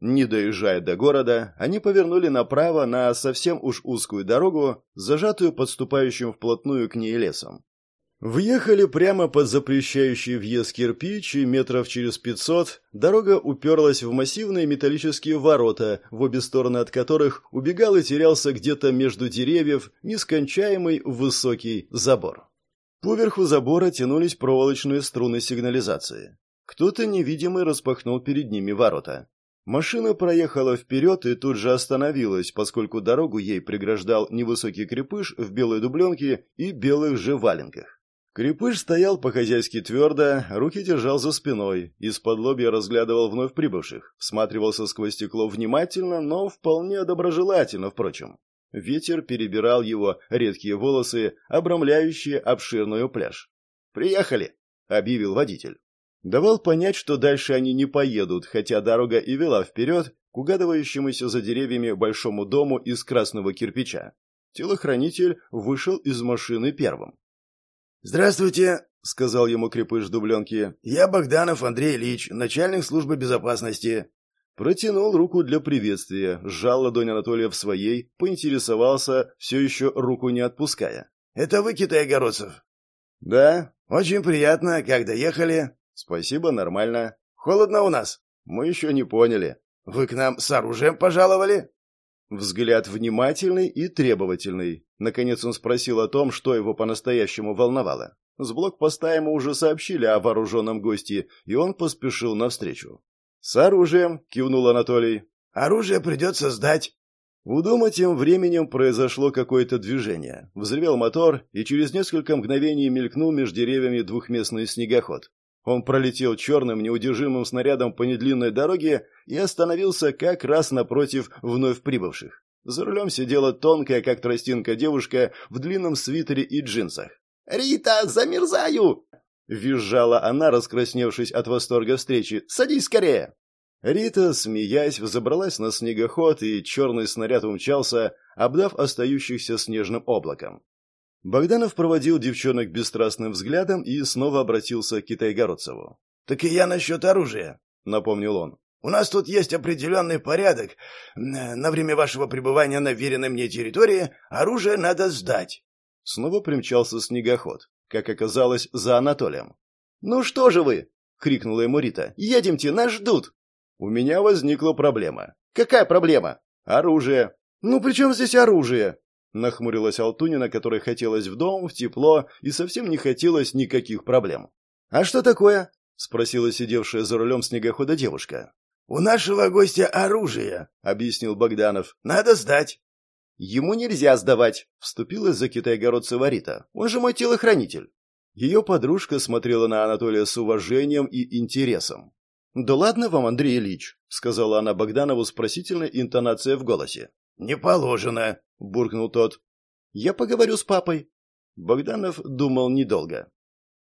Не доезжая до города, они повернули направо на совсем уж узкую дорогу, зажатую подступающим вплотную к ней лесом. Въехали прямо под запрещающий въезд кирпич, и метров через пятьсот дорога уперлась в массивные металлические ворота, в обе стороны от которых убегал и терялся где-то между деревьев нескончаемый высокий забор. Поверху забора тянулись проволочные струны сигнализации. Кто-то невидимый распахнул перед ними ворота. Машина проехала вперед и тут же остановилась, поскольку дорогу ей преграждал невысокий крепыш в белой дубленке и белых же валенках. Крепыш стоял по-хозяйски твердо, руки держал за спиной, из-под лобья разглядывал вновь прибывших, всматривался сквозь стекло внимательно, но вполне доброжелательно, впрочем. Ветер перебирал его редкие волосы, обрамляющие обширную пляж. «Приехали!» — объявил водитель. Давал понять, что дальше они не поедут, хотя дорога и вела вперед к угадывающемуся за деревьями большому дому из красного кирпича. Телохранитель вышел из машины первым. «Здравствуйте», — сказал ему крепыш дубленки. «Я Богданов Андрей Ильич, начальник службы безопасности». Протянул руку для приветствия, сжал ладонь Анатолия в своей, поинтересовался, все еще руку не отпуская. «Это вы, Китай-Городцев?» «Да». «Очень приятно. Как доехали?» «Спасибо, нормально». «Холодно у нас?» «Мы еще не поняли». «Вы к нам с оружием пожаловали?» Взгляд внимательный и требовательный. Наконец он спросил о том, что его по-настоящему волновало. С блокпоста ему уже сообщили о вооруженном госте, и он поспешил навстречу. «С оружием!» — кивнул Анатолий. «Оружие придется сдать!» У дома тем временем произошло какое-то движение. Взревел мотор, и через несколько мгновений мелькнул между деревьями двухместный снегоход. Он пролетел черным неудержимым снарядом по недлинной дороге и остановился как раз напротив вновь прибывших. За рулем сидела тонкая, как тростинка, девушка в длинном свитере и джинсах. «Рита, замерзаю!» — визжала она, раскрасневшись от восторга встречи. «Садись скорее!» Рита, смеясь, взобралась на снегоход, и черный снаряд умчался, обдав остающихся снежным облаком. Богданов проводил девчонок бесстрастным взглядом и снова обратился к Китайгородцеву. «Так и я насчет оружия», — напомнил он. «У нас тут есть определенный порядок. На время вашего пребывания на веренной мне территории оружие надо сдать». Снова примчался снегоход, как оказалось, за Анатолием. «Ну что же вы?» — крикнула ему Рита. «Едемте, нас ждут!» У меня возникла проблема. «Какая проблема?» «Оружие». «Ну при чем здесь оружие?» Нахмурилась Алтунина, которой хотелось в дом, в тепло, и совсем не хотелось никаких проблем. «А что такое?» — спросила сидевшая за рулем снегохода девушка. «У нашего гостя оружие», — объяснил Богданов. «Надо сдать». «Ему нельзя сдавать», — вступила за китайгородцева Рита. «Он же мой телохранитель». Ее подружка смотрела на Анатолия с уважением и интересом. «Да ладно вам, Андрей Ильич», — сказала она Богданову с просительной интонацией в голосе. «Не положено», — буркнул тот. «Я поговорю с папой». Богданов думал недолго.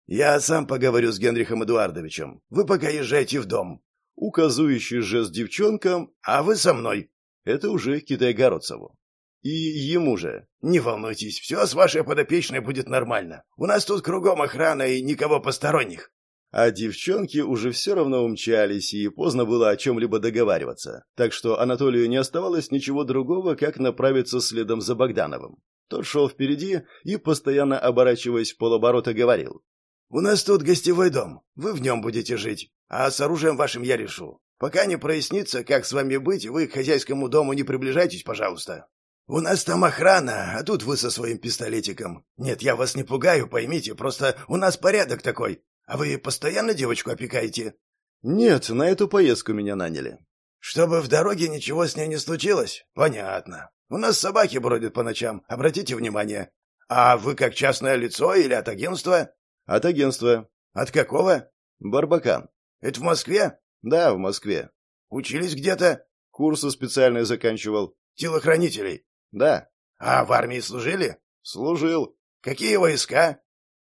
«Я сам поговорю с Генрихом Эдуардовичем. Вы пока езжайте в дом». Указующий жест девчонкам, а вы со мной. Это уже Китай-Городцеву. И ему же. «Не волнуйтесь, все с вашей подопечной будет нормально. У нас тут кругом охрана и никого посторонних». А девчонки уже все равно умчались, и поздно было о чем-либо договариваться. Так что Анатолию не оставалось ничего другого, как направиться следом за Богдановым. Тот шел впереди и, постоянно оборачиваясь в полоборота, говорил. «У нас тут гостевой дом. Вы в нем будете жить. А с оружием вашим я решу. Пока не прояснится, как с вами быть, вы к хозяйскому дому не приближайтесь, пожалуйста. У нас там охрана, а тут вы со своим пистолетиком. Нет, я вас не пугаю, поймите, просто у нас порядок такой. А вы постоянно девочку опекаете? Нет, на эту поездку меня наняли. Чтобы в дороге ничего с ней не случилось? Понятно. У нас собаки бродят по ночам, обратите внимание. А вы как частное лицо или от агентства? От агентства. От какого? Барбакан. Это в Москве? Да, в Москве. Учились где-то? Курсы специальные заканчивал. Телохранителей? Да. А в армии служили? Служил. Какие войска?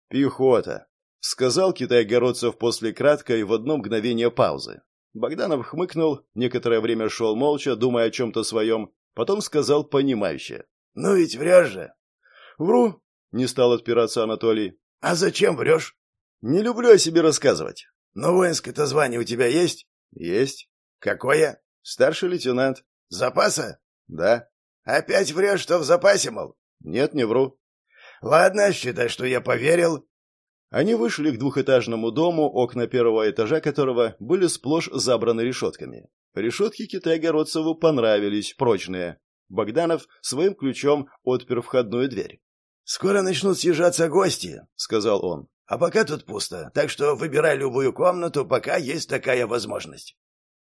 Пехота. — сказал Китай-городцев после краткой в одно мгновение паузы. Богданов хмыкнул, некоторое время шел молча, думая о чем-то своем, потом сказал понимающе. «Ну ведь врешь же!» «Вру!» — не стал отпираться Анатолий. «А зачем врешь?» «Не люблю о себе рассказывать». «Но воинское-то звание у тебя есть?» «Есть». «Какое?» Старший лейтенант. Запаса? Да. Опять врешь, что в запасе, мол? Нет, не вру. Ладно, считай, что я поверил. Они вышли к двухэтажному дому, окна первого этажа которого были сплошь забраны решетками. Решетки китайгородцеву понравились, прочные. Богданов своим ключом отпер входную дверь. «Скоро начнут съезжаться гости», — сказал он. «А пока тут пусто, так что выбирай любую комнату, пока есть такая возможность».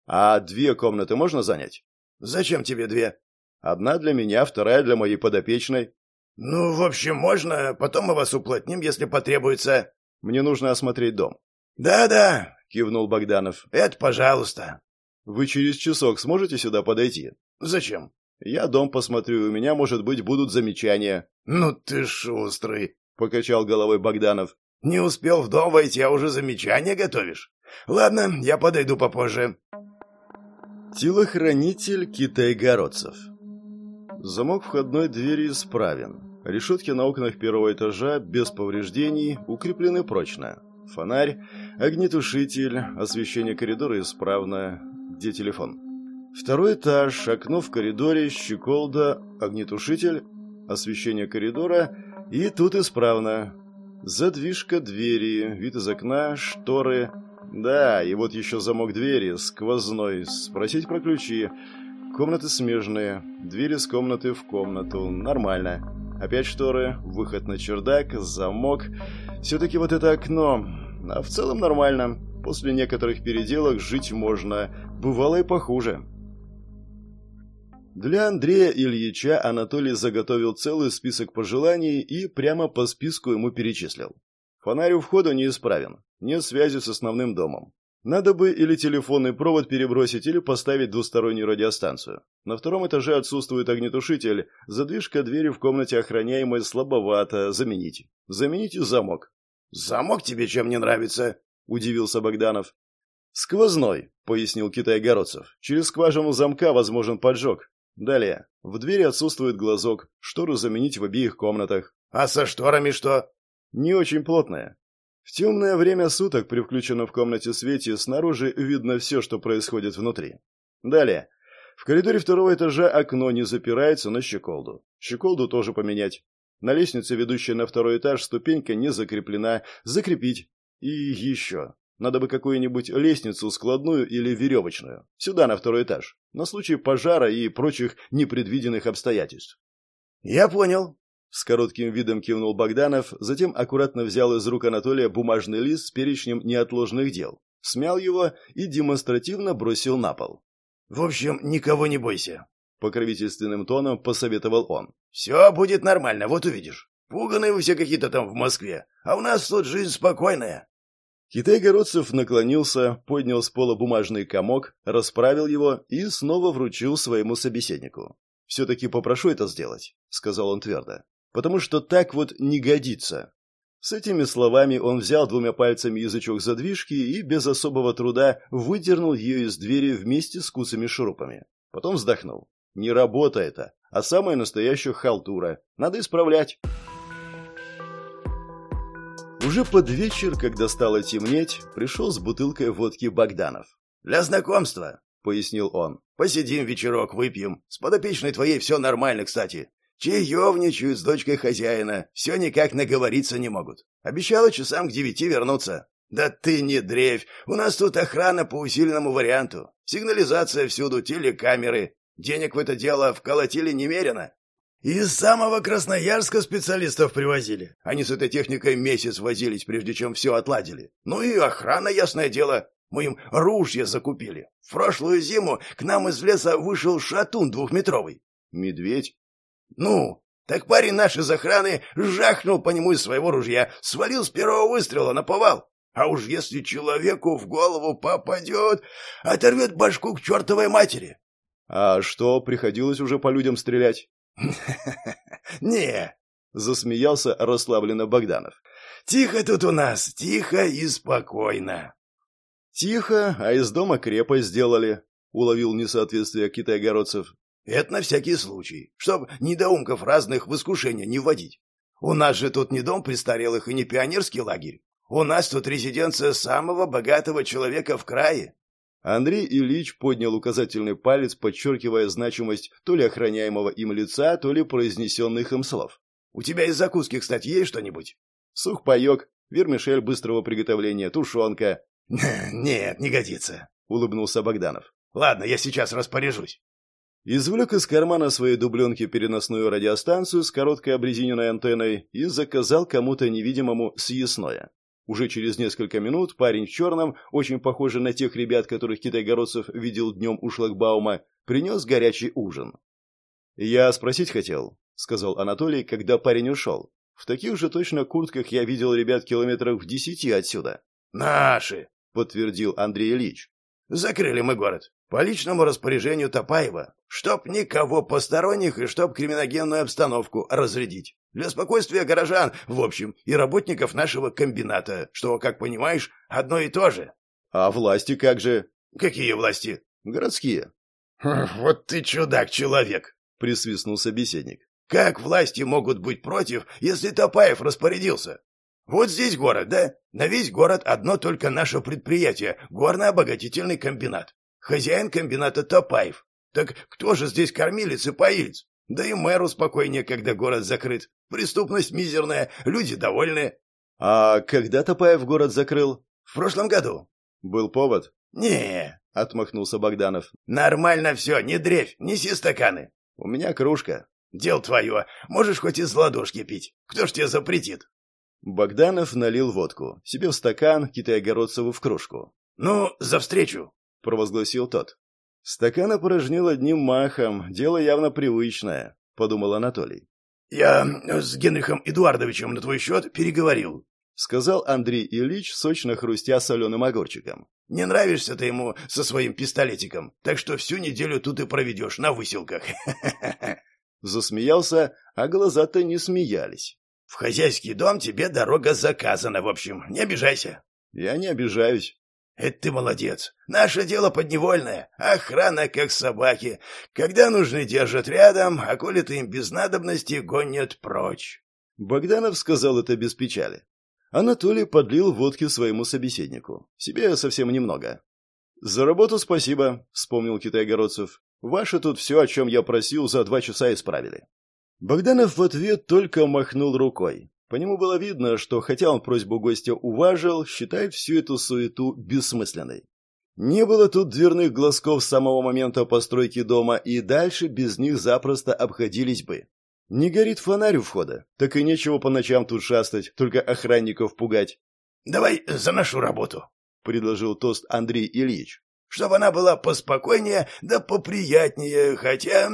«А две комнаты можно занять?» «Зачем тебе две?» «Одна для меня, вторая для моей подопечной». «Ну, в общем, можно, потом мы вас уплотним, если потребуется». «Мне нужно осмотреть дом». «Да-да», — кивнул Богданов. «Это пожалуйста». «Вы через часок сможете сюда подойти?» «Зачем?» «Я дом посмотрю, у меня, может быть, будут замечания». «Ну ты шустрый», — покачал головой Богданов. «Не успел в дом войти, а уже замечания готовишь? Ладно, я подойду попозже». Телохранитель китайгородцев Замок входной двери исправен. Решетки на окнах первого этажа без повреждений укреплены прочно. Фонарь, огнетушитель, освещение коридора исправно. Где телефон? Второй этаж, окно в коридоре, щеколда, огнетушитель, освещение коридора и тут исправно. Задвижка двери, вид из окна, шторы. Да, и вот еще замок двери, сквозной. Спросить про ключи. Комнаты смежные. Двери с комнаты в комнату. Нормально. Опять шторы, выход на чердак, замок. Все-таки вот это окно. А в целом нормально. После некоторых переделок жить можно. Бывало и похуже. Для Андрея Ильича Анатолий заготовил целый список пожеланий и прямо по списку ему перечислил. Фонарь у входа неисправен. Нет связи с основным домом. Надо бы или телефонный провод перебросить, или поставить двустороннюю радиостанцию. На втором этаже отсутствует огнетушитель, задвижка двери в комнате охраняемой слабовато, замените. Замените замок. «Замок тебе чем не нравится?» – удивился Богданов. «Сквозной», – пояснил Китай-Городцев. «Через скважину замка возможен поджог. Далее. В двери отсутствует глазок, штору заменить в обеих комнатах». «А со шторами что?» «Не очень плотная. В темное время суток при включенном в комнате свете снаружи видно все, что происходит внутри. Далее. В коридоре второго этажа окно не запирается на щеколду. Щеколду тоже поменять. На лестнице, ведущей на второй этаж, ступенька не закреплена. Закрепить. И еще. Надо бы какую-нибудь лестницу складную или веревочную. Сюда, на второй этаж. На случай пожара и прочих непредвиденных обстоятельств. «Я понял», с коротким видом кивнул Богданов, затем аккуратно взял из рук Анатолия бумажный лист с перечнем неотложных дел, смял его и демонстративно бросил на пол. «В общем, никого не бойся», — покровительственным тоном посоветовал он. «Все будет нормально, вот увидишь. Пуганые вы все какие-то там в Москве, а у нас тут жизнь спокойная». Китай-городцев наклонился, поднял с пола бумажный комок, расправил его и снова вручил своему собеседнику. «Все-таки попрошу это сделать», — сказал он твердо потому что так вот не годится. С этими словами он взял двумя пальцами язычок задвижки и без особого труда выдернул ее из двери вместе с куцами шурупами. Потом вздохнул. Не работа это, а самая настоящая халтура. Надо исправлять. Уже под вечер, когда стало темнеть, пришел с бутылкой водки Богданов. «Для знакомства», — пояснил он. «Посидим вечерок, выпьем. С подопечной твоей все нормально, кстати. Чаевничают с дочкой хозяина, все никак наговориться не могут. Обещала часам к девяти вернуться. Да ты не дрейфь, у нас тут охрана по усиленному варианту. Сигнализация всюду, телекамеры. Денег в это дело вколотили немерено. Из самого Красноярска специалистов привозили. Они с этой техникой месяц возились, прежде чем все отладили. Ну и охрана, ясное дело. Мы им ружья закупили. В прошлую зиму к нам из леса вышел шатун двухметровый. Медведь? «Ну, так парень наш из охраны жахнул по нему из своего ружья, свалил с первого выстрела, на повал. А уж если человеку в голову попадет, оторвет башку к чертовой матери». «А что, приходилось уже по людям стрелять?» «Не», — засмеялся расслабленно Богданов. «Тихо тут у нас, тихо и спокойно». «Тихо, а из дома крепость сделали», — уловил несоответствие китайгородцев. Это на всякий случай, чтоб недоумков разных в искушение не вводить. У нас же тут не дом престарелых и не пионерский лагерь. У нас тут резиденция самого богатого человека в крае. Андрей Ильич поднял указательный палец, подчеркивая значимость то ли охраняемого им лица, то ли произнесенных им слов. «У тебя из закуски, кстати, есть что-нибудь?» «Сухпайок, вермишель быстрого приготовления, тушенка». «Нет, не годится», — улыбнулся Богданов. «Ладно, я сейчас распоряжусь». Извлек из кармана своей дубленки переносную радиостанцию с короткой обрезиненной антенной и заказал кому-то невидимому съестное. Уже через несколько минут парень в черном, очень похожий на тех ребят, которых китайгородцев видел днем у шлагбаума, принес горячий ужин. «Я спросить хотел», — сказал Анатолий, когда парень ушел. «В таких же точно куртках я видел ребят километров в десяти отсюда». «Наши», — подтвердил Андрей Ильич. «Закрыли мы город. По личному распоряжению Топаева. Чтоб никого посторонних и чтоб криминогенную обстановку разрядить. Для спокойствия горожан, в общем, и работников нашего комбината, что, как понимаешь, одно и то же. А власти как же? Какие власти? Городские. Вот ты чудак-человек, присвистнул собеседник. Как власти могут быть против, если Топаев распорядился? Вот здесь город, да? На весь город одно только наше предприятие – горно-обогатительный комбинат. Хозяин комбината Топаев. Так кто же здесь кормилец и поилец? Да и мэру спокойнее, когда город закрыт. Преступность мизерная, люди довольны. А когда Топаев город закрыл? В прошлом году. Был повод? Не, отмахнулся Богданов. Нормально все, не дрейфь, неси стаканы. У меня кружка. Дел твое, можешь хоть из ладошки пить. Кто ж тебе запретит? Богданов налил водку. Себе в стакан, Китая-Городцеву в кружку. «Ну, за встречу!» — провозгласил тот. «Стакан опорожнил одним махом, дело явно привычное», — подумал Анатолий. «Я с Генрихом Эдуардовичем на твой счет переговорил», — сказал Андрей Ильич, сочно хрустя соленым огурчиком. «Не нравишься ты ему со своим пистолетиком, так что всю неделю тут и проведешь на выселках». Засмеялся, а глаза-то не смеялись. «В хозяйский дом тебе дорога заказана, в общем, не обижайся». «Я не обижаюсь». Это ты молодец. Наше дело подневольное. Охрана, как собаки. Когда нужны, держат рядом, а коли ты им без надобности, гонят прочь. Богданов сказал это без печали. Анатолий подлил водки своему собеседнику. Себе совсем немного. «За работу спасибо», — вспомнил Китайгородцев. «Ваши тут все, о чем я просил, за два часа исправили». Богданов в ответ только махнул рукой. По нему было видно, что хотя он просьбу гостя уважил, считает всю эту суету бессмысленной. Не было тут дверных глазков с самого момента постройки дома, и дальше без них запросто обходились бы. Не горит фонарь у входа, так и нечего по ночам тут шастать, только охранников пугать. «Давай за нашу работу», — предложил тост Андрей Ильич. «Чтобы она была поспокойнее да поприятнее, хотя...»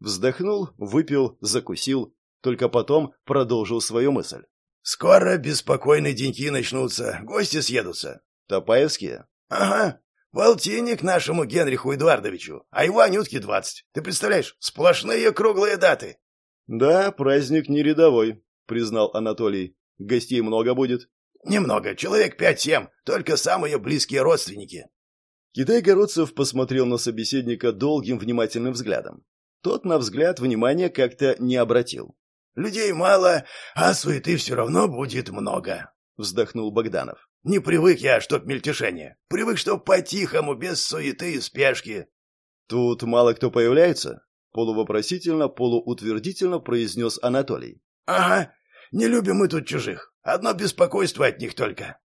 Вздохнул, выпил, закусил, только потом продолжил свою мысль. «Скоро беспокойные деньки начнутся, гости съедутся». «Топаевские?» «Ага. Полтинник нашему Генриху Эдуардовичу, а его Анютке двадцать. Ты представляешь, сплошные круглые даты». «Да, праздник не рядовой», — признал Анатолий. «Гостей много будет?» «Немного, человек пять-семь, только самые близкие родственники». Китай-городцев посмотрел на собеседника долгим внимательным взглядом. Тот на взгляд внимания как-то не обратил. Людей мало, а суеты все равно будет много», — вздохнул Богданов. «Не привык я, чтоб мельтешение. Привык, чтоб по-тихому, без суеты и спешки». «Тут мало кто появляется?» — полувопросительно, полуутвердительно произнес Анатолий. «Ага, не любим мы тут чужих. Одно беспокойство от них только».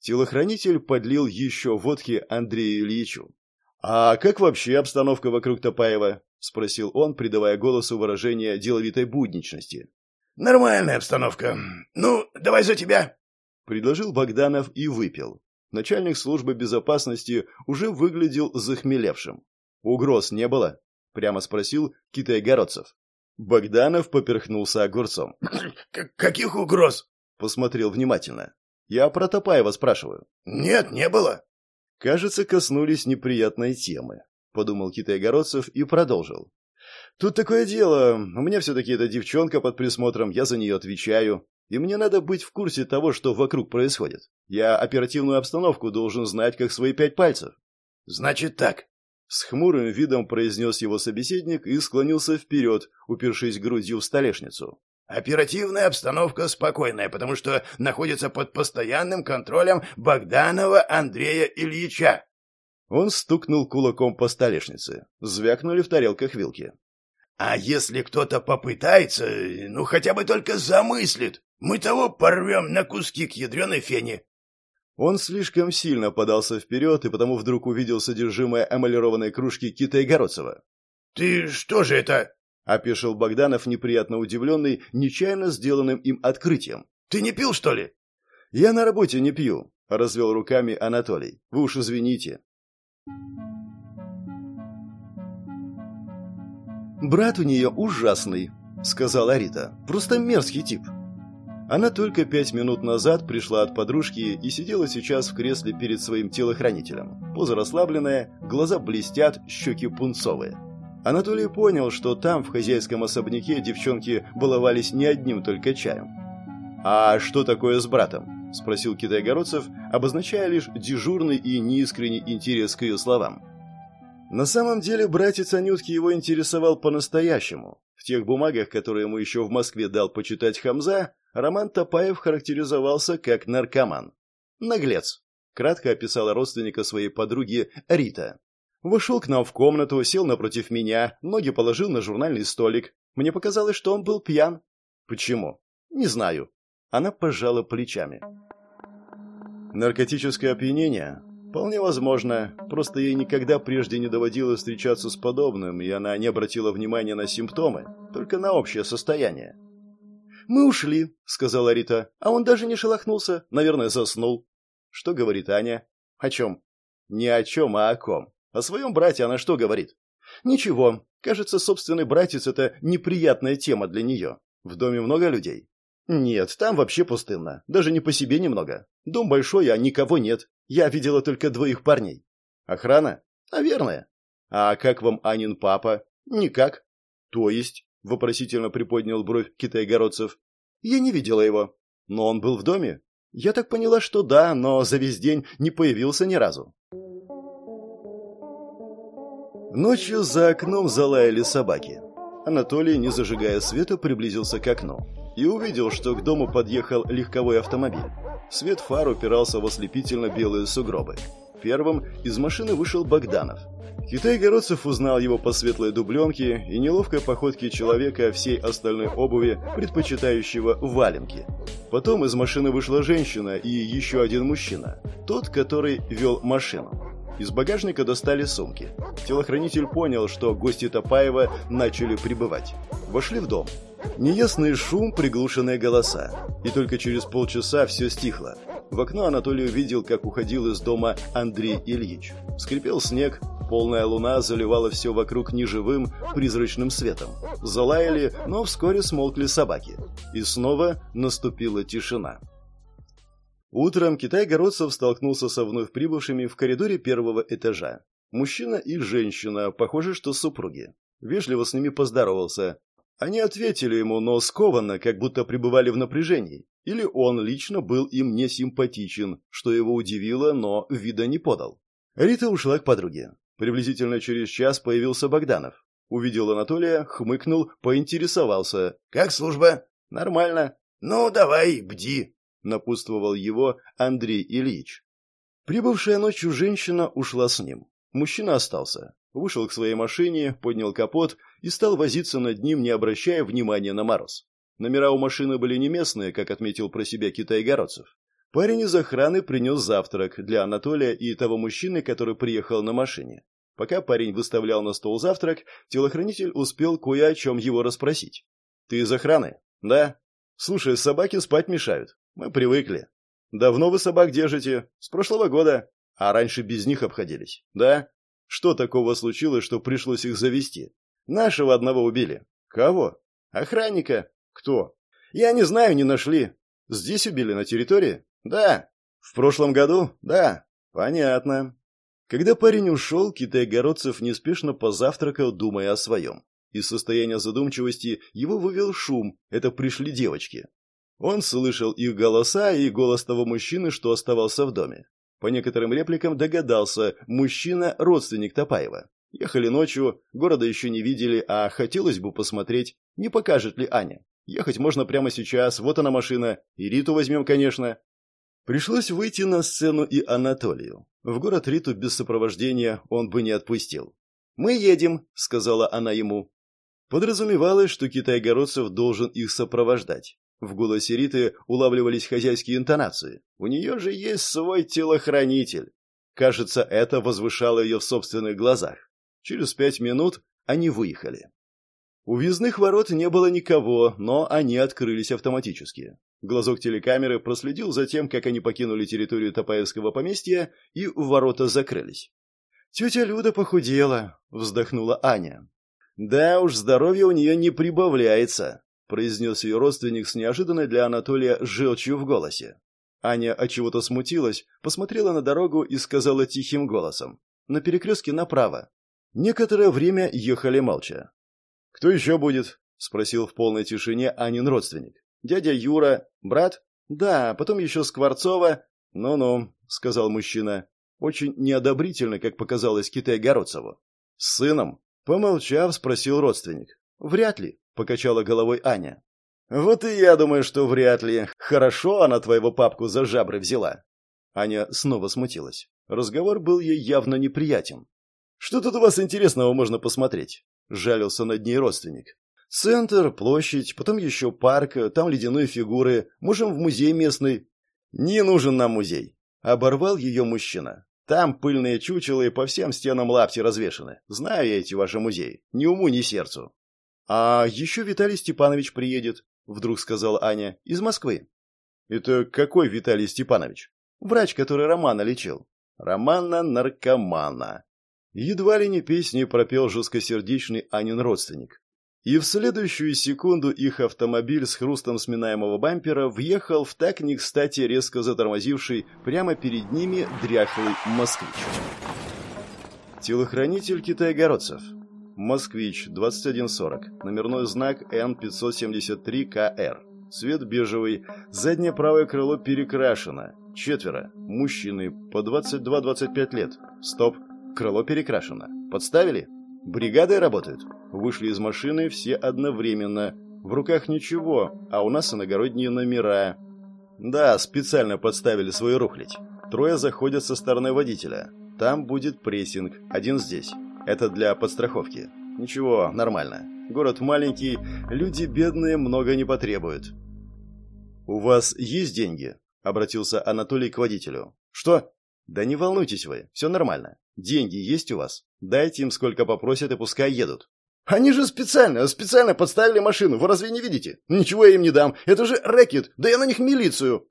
Телохранитель подлил еще водки Андрею Ильичу. «А как вообще обстановка вокруг Топаева?» — спросил он, придавая голосу выражение деловитой будничности. «Нормальная обстановка. Ну, давай за тебя!» — предложил Богданов и выпил. Начальник службы безопасности уже выглядел захмелевшим. «Угроз не было?» — прямо спросил Китай-Городцев. Богданов поперхнулся огурцом. «Каких угроз?» — посмотрел внимательно. «Я про Топаева спрашиваю». «Нет, не было». Кажется, коснулись неприятной темы. — подумал Китай-Городцев и продолжил. «Тут такое дело. У меня все-таки эта девчонка под присмотром, я за нее отвечаю. И мне надо быть в курсе того, что вокруг происходит. Я оперативную обстановку должен знать, как свои пять пальцев». «Значит так», — с хмурым видом произнес его собеседник и склонился вперед, упершись грудью в столешницу. «Оперативная обстановка спокойная, потому что находится под постоянным контролем Богданова Андрея Ильича. Он стукнул кулаком по столешнице. Звякнули в тарелках вилки. «А если кто-то попытается, ну хотя бы только замыслит, мы того порвем на куски к ядреной фене». Он слишком сильно подался вперед и потому вдруг увидел содержимое эмалированной кружки Кита-Игородцева. «Ты что же это?» — опешил Богданов, неприятно удивленный нечаянно сделанным им открытием. «Ты не пил, что ли?» «Я на работе не пью», — развел руками Анатолий. «Вы уж извините». «Брат у нее ужасный», — сказала Рита. «Просто мерзкий тип». Она только пять минут назад пришла от подружки и сидела сейчас в кресле перед своим телохранителем. Поза расслабленная, глаза блестят, щеки пунцовые. Анатолий понял, что там, в хозяйском особняке, девчонки баловались не одним только чаем. «А что такое с братом?» – спросил Китай-Городцев, обозначая лишь дежурный и неискренний интерес к ее словам. На самом деле братец Анютки его интересовал по-настоящему. В тех бумагах, которые ему еще в Москве дал почитать Хамза, Роман Топаев характеризовался как наркоман. «Наглец», – кратко описала родственника своей подруги Рита. Вошел к нам в комнату, сел напротив меня, ноги положил на журнальный столик. Мне показалось, что он был пьян. Почему? Не знаю. Она пожала плечами. Наркотическое опьянение? Вполне возможно. Просто ей никогда прежде не доводилось встречаться с подобным, и она не обратила внимания на симптомы, только на общее состояние. «Мы ушли», — сказала Рита, — «а он даже не шелохнулся, наверное, заснул». Что говорит Аня? О чем? Не о чем, а о ком. О своем брате она что говорит? Ничего. Кажется, собственный братец – это неприятная тема для нее. В доме много людей? Нет, там вообще пустынно. Даже не по себе немного. Дом большой, а никого нет. Я видела только двоих парней. Охрана? Наверное. А как вам Анин папа? Никак. То есть? Вопросительно приподнял бровь китайгородцев. Я не видела его. Но он был в доме? Я так поняла, что да, но за весь день не появился ни разу. Ночью за окном залаяли собаки. Анатолий, не зажигая света, приблизился к окну и увидел, что к дому подъехал легковой автомобиль. Свет фар упирался в ослепительно белые сугробы. Первым из машины вышел Богданов. Китай-городцев узнал его по светлой дубленке и неловкой походке человека всей остальной обуви, предпочитающего валенки. Потом из машины вышла женщина и еще один мужчина, тот, который вел машину. Из багажника достали сумки. Телохранитель понял, что гости Топаева начали прибывать. Вошли в дом. Неясный шум, приглушенные голоса. И только через полчаса все стихло. В окно Анатолий увидел, как уходил из дома Андрей Ильич. Скрипел снег, полная луна заливала все вокруг неживым, призрачным светом. Залаяли, но вскоре смолкли собаки. И снова наступила тишина. Утром Китай-Городцев столкнулся со вновь прибывшими в коридоре первого этажа. Мужчина и женщина, похоже, что супруги. Вежливо с ними поздоровался. Они ответили ему, но скованно, как будто пребывали в напряжении. Или он лично был им не симпатичен, что его удивило, но вида не подал. Рита ушла к подруге. Приблизительно через час появился Богданов. Увидел Анатолия, хмыкнул, поинтересовался. «Как служба?» «Нормально». «Ну, давай, бди», напутствовал его Андрей Ильич. Прибывшая ночью женщина ушла с ним. Мужчина остался. Вышел к своей машине, поднял капот и стал возиться над ним, не обращая внимания на мороз. Номера у машины были не местные, как отметил про себя китай-городцев. Парень из охраны принес завтрак для Анатолия и того мужчины, который приехал на машине. Пока парень выставлял на стол завтрак, телохранитель успел кое о чем его расспросить. «Ты из охраны?» «Да». «Слушай, собаки спать мешают. Мы привыкли. Давно вы собак держите? С прошлого года. А раньше без них обходились. Да? Что такого случилось, что пришлось их завести? Нашего одного убили. Кого? Охранника. Кто? Я не знаю, не нашли. Здесь убили, на территории? Да. В прошлом году? Да. Понятно. Когда парень ушел, Китай-Городцев неспешно позавтракал, думая о своем. Из состояния задумчивости его вывел шум, это пришли девочки. Он слышал их голоса и голос того мужчины, что оставался в доме. По некоторым репликам догадался, мужчина – родственник Топаева. Ехали ночью, города еще не видели, а хотелось бы посмотреть, не покажет ли Аня. Ехать можно прямо сейчас, вот она машина, и Риту возьмем, конечно. Пришлось выйти на сцену и Анатолию. В город Риту без сопровождения он бы не отпустил. «Мы едем», — сказала она ему. Подразумевалось, что Китай-городцев должен их сопровождать. В голосе Риты улавливались хозяйские интонации. У нее же есть свой телохранитель. Кажется, это возвышало ее в собственных глазах. Через пять минут они выехали. У въездных ворот не было никого, но они открылись автоматически. Глазок телекамеры проследил за тем, как они покинули территорию Топаевского поместья, и ворота закрылись. «Тетя Люда похудела», — вздохнула Аня. «Да уж, здоровье у нее не прибавляется», — произнес ее родственник с неожиданной для Анатолия желчью в голосе. Аня от чего то смутилась, посмотрела на дорогу и сказала тихим голосом. «На перекрестке направо». Некоторое время ехали молча. «Кто еще будет?» — спросил в полной тишине Анин родственник. «Дядя Юра? Брат?» «Да, потом еще Скворцова». «Ну-ну», — сказал мужчина. Очень неодобрительно, как показалось Китай-Городцеву. «С сыном?» Помолчав, спросил родственник. «Вряд ли», — покачала головой Аня. «Вот и я думаю, что вряд ли. Хорошо она твоего папку за жабры взяла». Аня снова смутилась. Разговор был ей явно неприятен. «Что тут у вас интересного можно посмотреть?» — жалился над ней родственник. «Центр, площадь, потом еще парк, там ледяные фигуры. Можем в музей местный». «Не нужен нам музей», — оборвал ее мужчина. Там пыльные чучелы по всем стенам лапти развешаны. Знаю я эти ваши музеи. Ни уму, ни сердцу. А еще Виталий Степанович приедет, вдруг сказала Аня, из Москвы. Это какой Виталий Степанович? Врач, который Романа лечил. Романа-наркомана. Едва ли не песни пропел жесткосердечный Анин родственник. И в следующую секунду их автомобиль с хрустом сминаемого бампера въехал в так не кстати резко затормозивший прямо перед ними дряхлый москвич. Телохранитель китайгородцев. Москвич, 2140. Номерной знак Н573КР. Цвет бежевый. Заднее правое крыло перекрашено. Четверо. Мужчины по 22-25 лет. Стоп. Крыло перекрашено. Подставили? Бригадой работают? Вышли из машины все одновременно. В руках ничего, а у нас иногородние номера. Да, специально подставили свою рухлядь. Трое заходят со стороны водителя. Там будет прессинг, один здесь. Это для подстраховки. Ничего, нормально. Город маленький, люди бедные много не потребуют. «У вас есть деньги?» — обратился Анатолий к водителю. «Что?» «Да не волнуйтесь вы, все нормально. Деньги есть у вас? Дайте им сколько попросят и пускай едут». Они же специально, специально подставили машину, вы разве не видите? Ничего я им не дам, это же рэкет, да я на них милицию.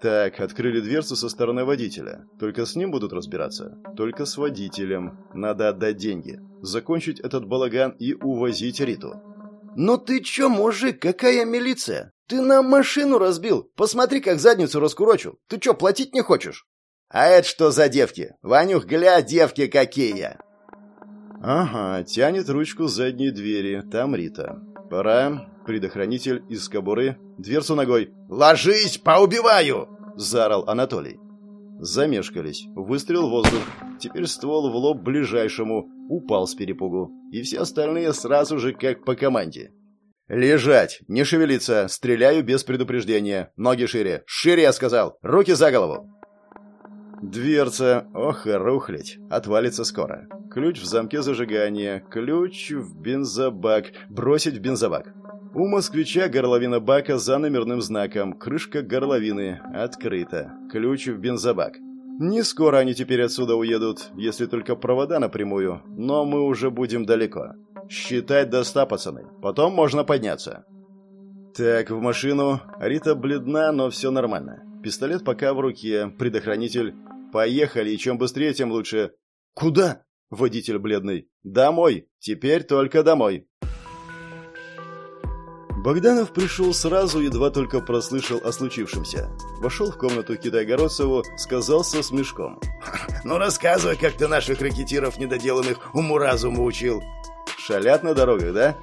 Так, открыли дверцу со стороны водителя. Только с ним будут разбираться. Только с водителем. Надо отдать деньги. Закончить этот балаган и увозить Риту. «Ну ты чё, мужик, какая милиция? Ты нам машину разбил. Посмотри, как задницу раскурочил. Ты чё, платить не хочешь?» «А это что за девки? Ванюх, гля, девки какие!» Ага, тянет ручку задней двери. Там Рита. Пора. Предохранитель из кобуры. Дверцу ногой. «Ложись, поубиваю!» – заорал Анатолий. Замешкались. Выстрел в воздух. Теперь ствол в лоб ближайшему. Упал с перепугу. И все остальные сразу же как по команде. «Лежать! Не шевелиться! Стреляю без предупреждения! Ноги шире! Шире, я сказал! Руки за голову!» Дверца, ох и рухлядь, отвалится скоро. Ключ в замке зажигания, ключ в бензобак, бросить в бензобак. У москвича горловина бака за номерным знаком, крышка горловины открыта, ключ в бензобак. Не скоро они теперь отсюда уедут, если только провода напрямую, но мы уже будем далеко. Считать до ста, пацаны, потом можно подняться. Так, в машину. Рита бледна, но все нормально. Пистолет пока в руке, предохранитель Поехали, и чем быстрее, тем лучше. Куда? Водитель бледный. Домой. Теперь только домой. Богданов пришел сразу, едва только прослышал о случившемся. Вошел в комнату Китай-Городцеву, сказал со смешком. «Ну, рассказывай, как ты наших ракетиров недоделанных уму-разуму учил». «Шалят на дорогах, да?»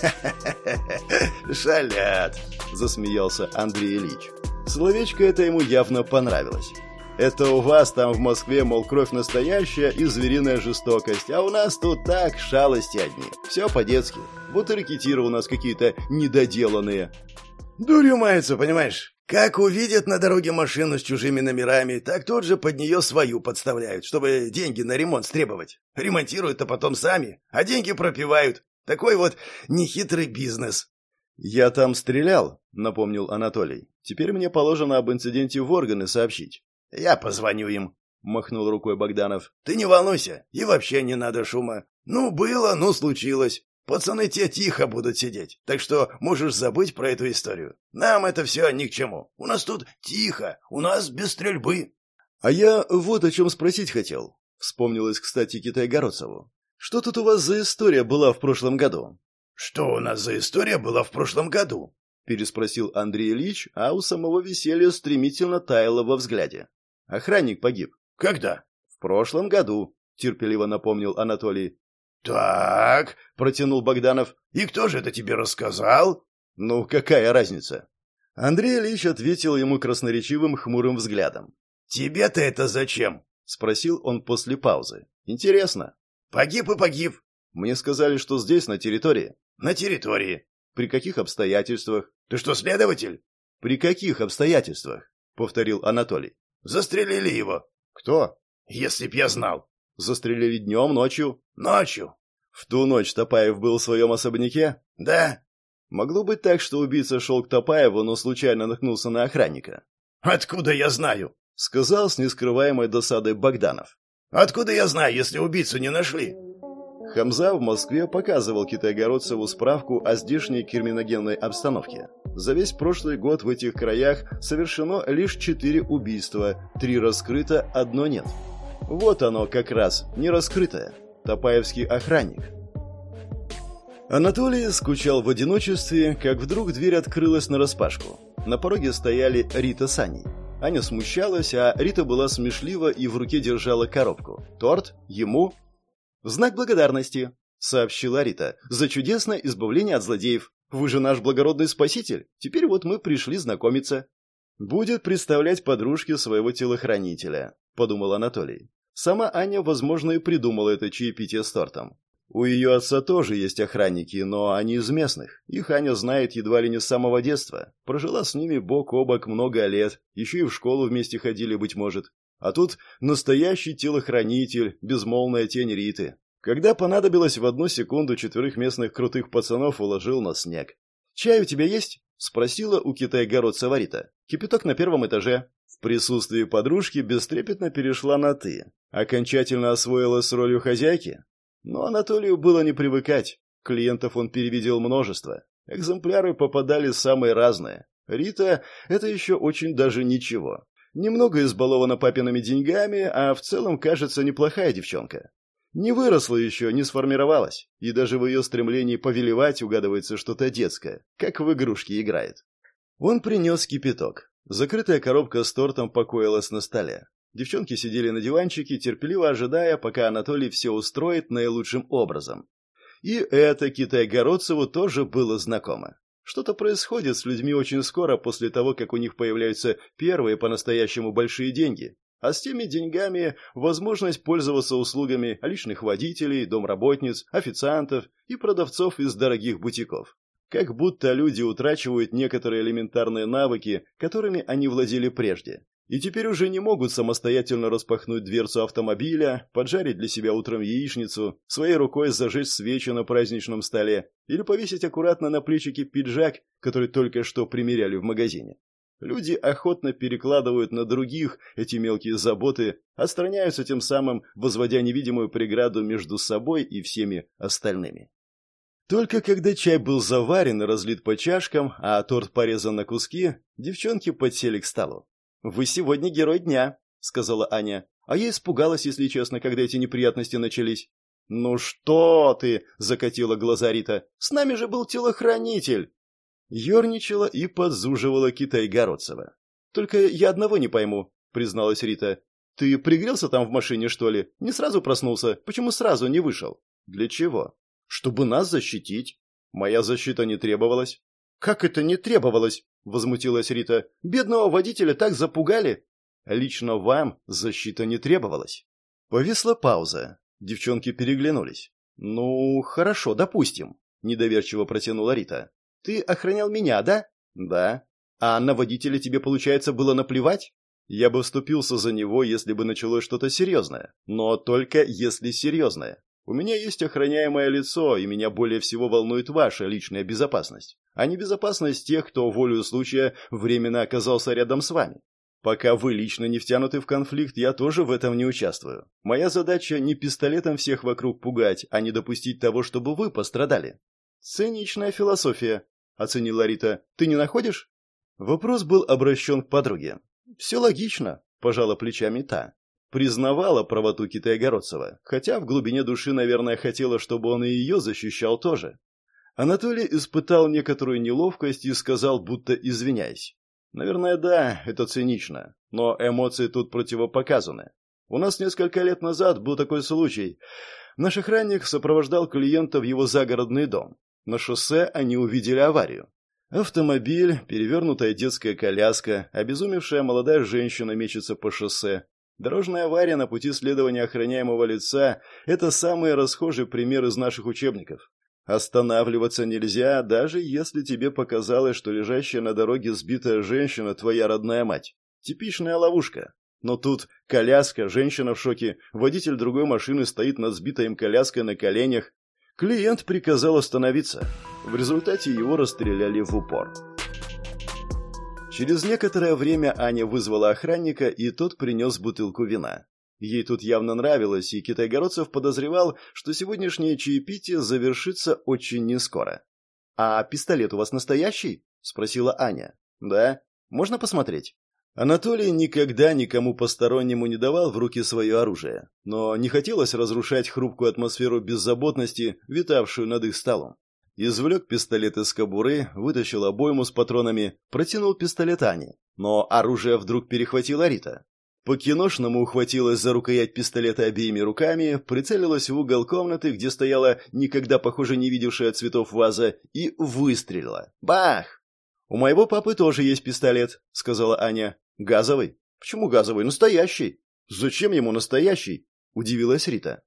«Шалят», — засмеялся Андрей Ильич. Словечко это ему явно понравилось. Это у вас там в Москве, мол, кровь настоящая и звериная жестокость, а у нас тут так, шалости одни. Все по-детски. Вот и ракетиры у нас какие-то недоделанные. Дурью мается, понимаешь? Как увидят на дороге машину с чужими номерами, так тут же под нее свою подставляют, чтобы деньги на ремонт требовать. Ремонтируют, а потом сами, а деньги пропивают. Такой вот нехитрый бизнес. «Я там стрелял», — напомнил Анатолий. «Теперь мне положено об инциденте в органы сообщить». «Я позвоню им», — махнул рукой Богданов. «Ты не волнуйся, и вообще не надо шума. Ну, было, ну, случилось. Пацаны те тихо будут сидеть, так что можешь забыть про эту историю. Нам это все ни к чему. У нас тут тихо, у нас без стрельбы». «А я вот о чем спросить хотел», — вспомнилось, кстати, Китай-Городцеву. «Что тут у вас за история была в прошлом году?» «Что у нас за история была в прошлом году?» — переспросил Андрей Ильич, а у самого веселья стремительно таяло во взгляде. «Охранник погиб». «Когда?» «В прошлом году», — терпеливо напомнил Анатолий. «Так», — протянул Богданов, — «и кто же это тебе рассказал?» «Ну, какая разница?» Андрей Ильич ответил ему красноречивым хмурым взглядом. «Тебе-то это зачем?» — спросил он после паузы. «Интересно». «Погиб и погиб. Мне сказали, что здесь, на территории. На территории. При каких обстоятельствах? Ты что, следователь? При каких обстоятельствах? Повторил Анатолий. Застрелили его. Кто? Если б я знал. Застрелили днем, ночью? Ночью. В ту ночь Топаев был в своем особняке? Да. Могло быть так, что убийца шел к Топаеву, но случайно наткнулся на охранника. Откуда я знаю? Сказал с нескрываемой досадой Богданов. Откуда я знаю, если убийцу не нашли? Хамза в Москве показывал Китайгородцеву справку о здешней криминогенной обстановке. За весь прошлый год в этих краях совершено лишь четыре убийства, три раскрыто, одно нет. Вот оно как раз, не раскрытое. Топаевский охранник. Анатолий скучал в одиночестве, как вдруг дверь открылась нараспашку. На пороге стояли Рита с Аней. Аня смущалась, а Рита была смешлива и в руке держала коробку. Торт? Ему? «В знак благодарности», — сообщила Рита, — «за чудесное избавление от злодеев. Вы же наш благородный спаситель. Теперь вот мы пришли знакомиться». «Будет представлять подружке своего телохранителя», — подумал Анатолий. Сама Аня, возможно, и придумала это чаепитие с тортом. У ее отца тоже есть охранники, но они из местных. Их Аня знает едва ли не с самого детства. Прожила с ними бок о бок много лет, еще и в школу вместе ходили, быть может. А тут настоящий телохранитель, безмолвная тень Риты. Когда понадобилось в одну секунду четверых местных крутых пацанов уложил на снег. «Чай у тебя есть?» — спросила у китая-городца Варита. «Кипяток на первом этаже». В присутствии подружки бестрепетно перешла на «ты». Окончательно освоилась с ролью хозяйки. Но Анатолию было не привыкать. Клиентов он перевидел множество. Экземпляры попадали самые разные. Рита — это еще очень даже ничего. Немного избалована папиными деньгами, а в целом, кажется, неплохая девчонка. Не выросла еще, не сформировалась, и даже в ее стремлении повелевать угадывается что-то детское, как в игрушки играет. Он принес кипяток. Закрытая коробка с тортом покоилась на столе. Девчонки сидели на диванчике, терпеливо ожидая, пока Анатолий все устроит наилучшим образом. И это Китай-Городцеву тоже было знакомо. Что-то происходит с людьми очень скоро после того, как у них появляются первые по-настоящему большие деньги. А с теми деньгами возможность пользоваться услугами личных водителей, домработниц, официантов и продавцов из дорогих бутиков. Как будто люди утрачивают некоторые элементарные навыки, которыми они владели прежде. И теперь уже не могут самостоятельно распахнуть дверцу автомобиля, поджарить для себя утром яичницу, своей рукой зажечь свечи на праздничном столе или повесить аккуратно на плечики пиджак, который только что примеряли в магазине. Люди охотно перекладывают на других эти мелкие заботы, отстраняются тем самым, возводя невидимую преграду между собой и всеми остальными. Только когда чай был заварен и разлит по чашкам, а торт порезан на куски, девчонки подсели к столу. «Вы сегодня герой дня», — сказала Аня. А я испугалась, если честно, когда эти неприятности начались. «Ну что ты!» — закатила глаза Рита. «С нами же был телохранитель!» Ёрничала и подзуживала Китай-Городцева. «Только я одного не пойму», — призналась Рита. «Ты пригрелся там в машине, что ли? Не сразу проснулся? Почему сразу не вышел?» «Для чего?» «Чтобы нас защитить». «Моя защита не требовалась». «Как это не требовалось?» — возмутилась Рита. «Бедного водителя так запугали!» «Лично вам защита не требовалась». Повисла пауза. Девчонки переглянулись. «Ну, хорошо, допустим», — недоверчиво протянула Рита. «Ты охранял меня, да?» «Да». А на водителя тебе, получается, было наплевать? Я бы вступился за него, если бы началось что-то серьезное. Но только если серьезное. У меня есть охраняемое лицо, и меня более всего волнует ваша личная безопасность, а не безопасность тех, кто волею случая временно оказался рядом с вами. Пока вы лично не втянуты в конфликт, я тоже в этом не участвую. Моя задача не пистолетом всех вокруг пугать, а не допустить того, чтобы вы пострадали. Циничная философия, оценила Рита. Ты не находишь? Вопрос был обращен к подруге. «Все логично», – пожала плечами та. Признавала правоту Китая-Городцева, хотя в глубине души, наверное, хотела, чтобы он и ее защищал тоже. Анатолий испытал некоторую неловкость и сказал, будто извиняясь. «Наверное, да, это цинично, но эмоции тут противопоказаны. У нас несколько лет назад был такой случай. Наш охранник сопровождал клиента в его загородный дом. На шоссе они увидели аварию. Автомобиль, перевернутая детская коляска, обезумевшая молодая женщина мечется по шоссе. Дорожная авария на пути следования охраняемого лица – это самый расхожий пример из наших учебников. Останавливаться нельзя, даже если тебе показалось, что лежащая на дороге сбитая женщина – твоя родная мать. Типичная ловушка. Но тут коляска, женщина в шоке, водитель другой машины стоит над сбитой им коляской на коленях, Клиент приказал остановиться. В результате его расстреляли в упор. Через некоторое время Аня вызвала охранника, и тот принес бутылку вина. Ей тут явно нравилось, и Китайгородцев подозревал, что сегодняшнее чаепитие завершится очень нескоро. «А пистолет у вас настоящий?» – спросила Аня. «Да. Можно посмотреть?» Анатолий никогда никому постороннему не давал в руки свое оружие, но не хотелось разрушать хрупкую атмосферу беззаботности, витавшую над их столом. Извлек пистолет из кобуры, вытащил обойму с патронами, протянул пистолет Ане, но оружие вдруг перехватила Рита. По-киношному ухватилась за рукоять пистолета обеими руками, прицелилась в угол комнаты, где стояла никогда, похоже, не видевшая цветов ваза, и выстрелила. Бах! «У моего папы тоже есть пистолет», — сказала Аня. «Газовый? Почему газовый? Настоящий!» «Зачем ему настоящий?» – удивилась Рита.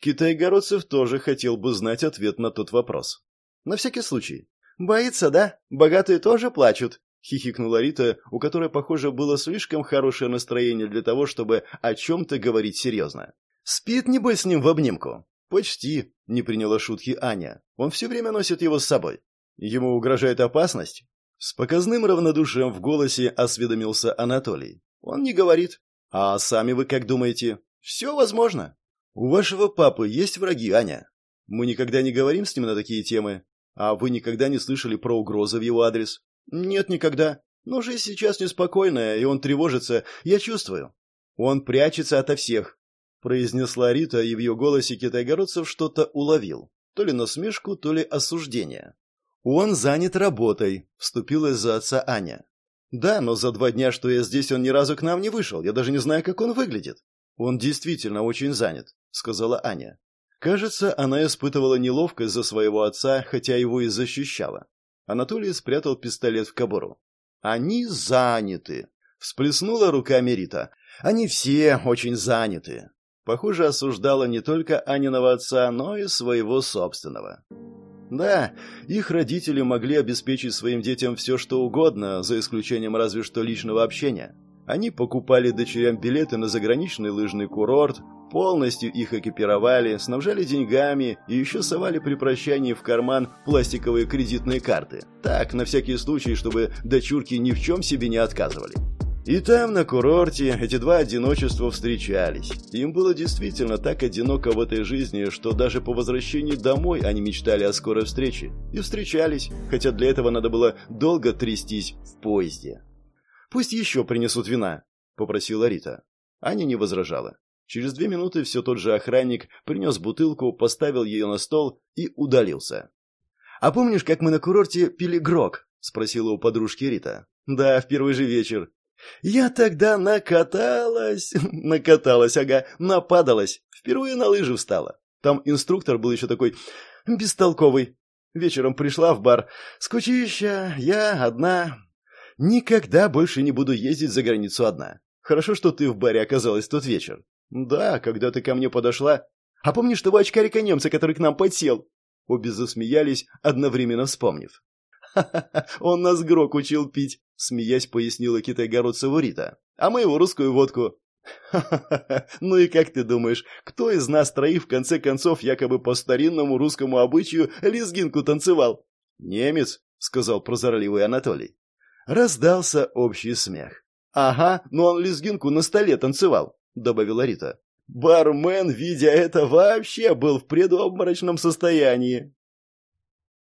Китай-городцев тоже хотел бы знать ответ на тот вопрос. «На всякий случай». «Боится, да? Богатые тоже плачут», — хихикнула Рита, у которой, похоже, было слишком хорошее настроение для того, чтобы о чем-то говорить серьезно. «Спит, небось, с ним в обнимку?» «Почти», — не приняла шутки Аня. «Он все время носит его с собой. Ему угрожает опасность?» С показным равнодушием в голосе осведомился Анатолий. Он не говорит. А сами вы как думаете? Все возможно. У вашего папы есть враги, Аня? Мы никогда не говорим с ним на такие темы. А вы никогда не слышали про угрозы в его адрес? Нет, никогда. Но жизнь сейчас неспокойная, и он тревожится. Я чувствую. Он прячется ото всех, произнесла Рита, и в ее голосе китайгородцев что-то уловил. То ли насмешку, то ли осуждение. «Он занят работой», — вступилась за отца Аня. «Да, но за два дня, что я здесь, он ни разу к нам не вышел. Я даже не знаю, как он выглядит». «Он действительно очень занят», — сказала Аня. Кажется, она испытывала неловкость за своего отца, хотя его и защищала. Анатолий спрятал пистолет в кобуру. «Они заняты», — всплеснула руками Рита. «Они все очень заняты». Похоже, осуждала не только Аниного отца, но и своего собственного. Да, их родители могли обеспечить своим детям все, что угодно, за исключением разве что личного общения. Они покупали дочерям билеты на заграничный лыжный курорт, полностью их экипировали, снабжали деньгами и еще совали при прощании в карман пластиковые кредитные карты. Так, на всякий случай, чтобы дочурки ни в чем себе не отказывали. И там, на курорте, эти два одиночества встречались. Им было действительно так одиноко в этой жизни, что даже по возвращении домой они мечтали о скорой встрече. И встречались, хотя для этого надо было долго трястись в поезде. «Пусть еще принесут вина», — попросила Рита. Аня не возражала. Через две минуты все тот же охранник принес бутылку, поставил ее на стол и удалился. «А помнишь, как мы на курорте пили грок?» — спросила у подружки Рита. «Да, в первый же вечер. Я тогда накаталась, накаталась, ага, нападалась. Впервые на лыжи встала. Там инструктор был еще такой бестолковый. Вечером пришла в бар. Скучища, я одна. Никогда больше не буду ездить за границу одна. Хорошо, что ты в баре оказалась тот вечер. Да, когда ты ко мне подошла. А помнишь того очкарика-немца, который к нам подсел? Обе засмеялись, одновременно вспомнив. «Ха-ха-ха, он нас грок учил пить», смеясь пояснила китайгородцеву Рита. «А мы его русскую водку». «Ха-ха-ха! Ну и как ты думаешь, кто из нас троих в конце концов якобы по старинному русскому обычаю лезгинку танцевал?» «Немец», — сказал прозорливый Анатолий. Раздался общий смех. «Ага, но он лезгинку на столе танцевал», — добавила Рита. Бармен, видя это, вообще был в предобморочном состоянии.